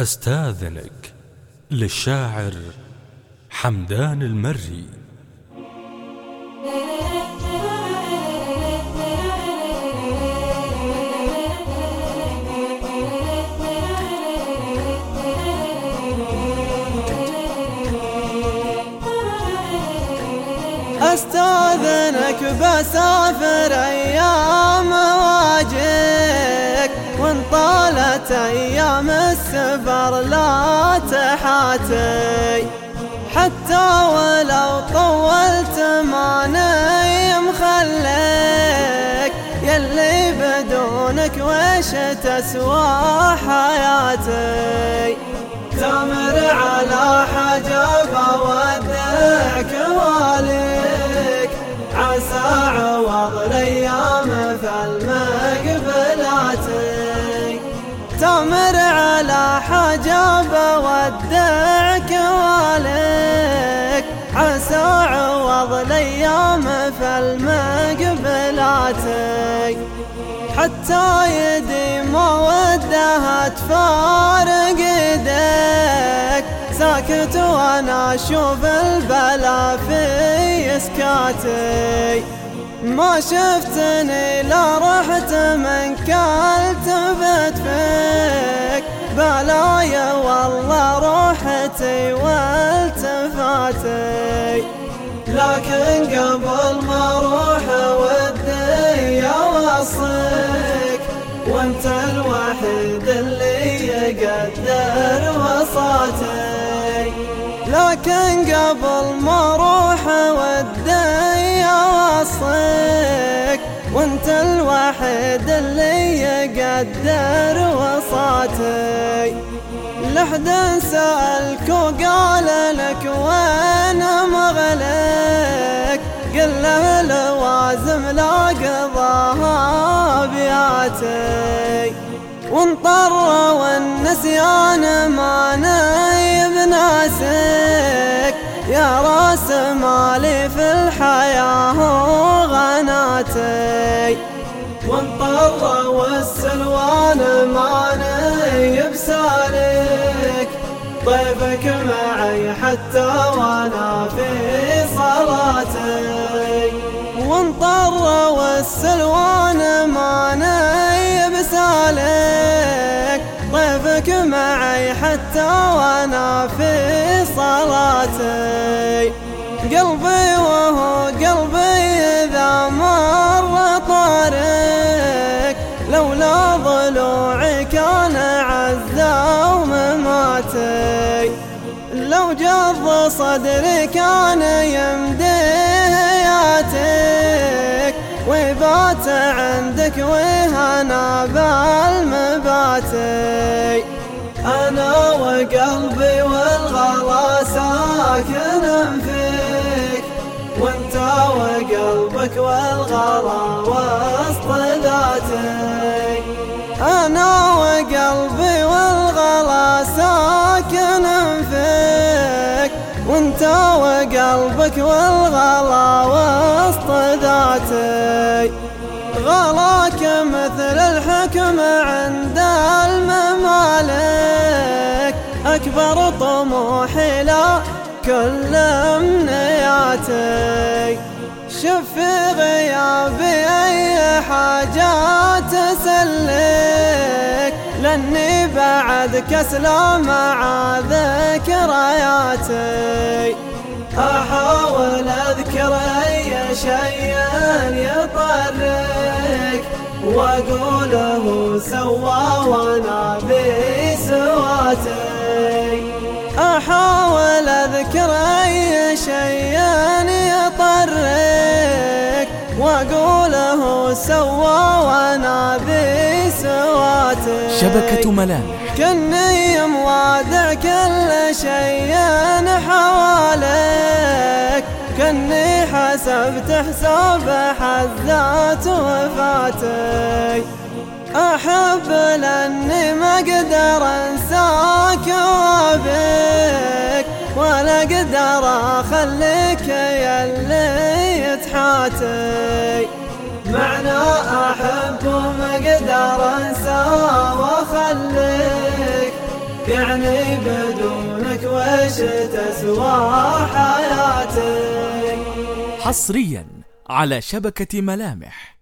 أستاذنك للشاعر حمدان المري. أستاذنك بسافر أيام واجيك وان طالت أيام السفر لا تحاتي. حتى ولو طولت ما نيم خليك. يلي بدونك وش تسوى حياتي. تمر على حجب ودعك وأليك. عسى عوض الأيام فالمقبلات تمر على حجب ودعك واليك عسى عوض الأيام فالمقبلات حتى يدي ما ودها تفارق يديك. ساكت وأنا أشوف البلا في اسكاتي ما شفتني لا رحت من كلت لكن قبل ما أروح ودي اوصيك وأنت الوحيد اللي يقدر وصاتي لكن قبل ما أروح ودي اوصيك وأنت الوحيد اللي يقدر وصاتي لحد سألك وقال لك وين مغلك قل له لوازم لا قضاها بياتي وانطر والنسيان ما نايب ناسك. يا راس مالي في الحياة غناتي وانطر والسلوان ما نايب سالك طيفك معي حتى وأنا في صلاتي وانطر والسلوان ما نايب سالك طيفك معي حتى وأنا في صلاتي قلبي وهو قلبي جض صدري كان يمدياتك ويبات عندك وهنا بالمباتي. أنا وقلبي والغلا ساكن فيك. وأنت وقلبك والغلا وانت وقلبك والغلا وسط ذاتي. غلاك مثل الحكم عند الممالك. أكبر طموحي لا كل أمنياتي. شوف في غيابي أي حاجة تسلك لأني بعد كسلى مع ذكرياتي أحاول أذكر أي شيء يطرك وأقوله سوى وأنا بسواتي أحاول أذكر أي شيء يطرك وأقوله سوى وأنا بسواتي شبكة ملامح. كني موادع كل شيء حواليك. كني حسبت حساب حزات وفاتي أحب لأني ما أقدر أنساك وأبيك ولا أقدر أخليك يا اللي تحاتي معنى أحب وما أقدر أنسى وأخليك يعني بدونك وش تسوى حياتي. حصريا على شبكة ملامح.